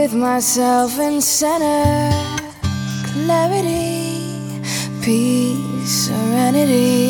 with myself in center, clarity, peace, serenity.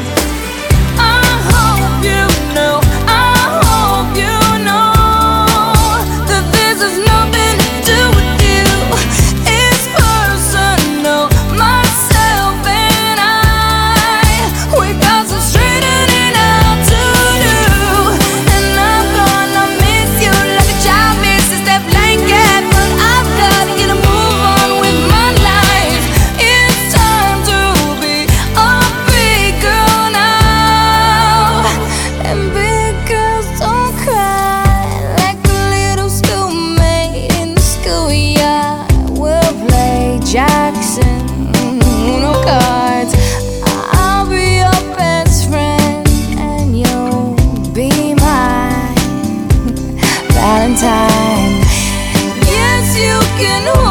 Jackson, mm-hmm, Uno cards. I'll be your best friend, and you'll be my Valentine. Yes, you can.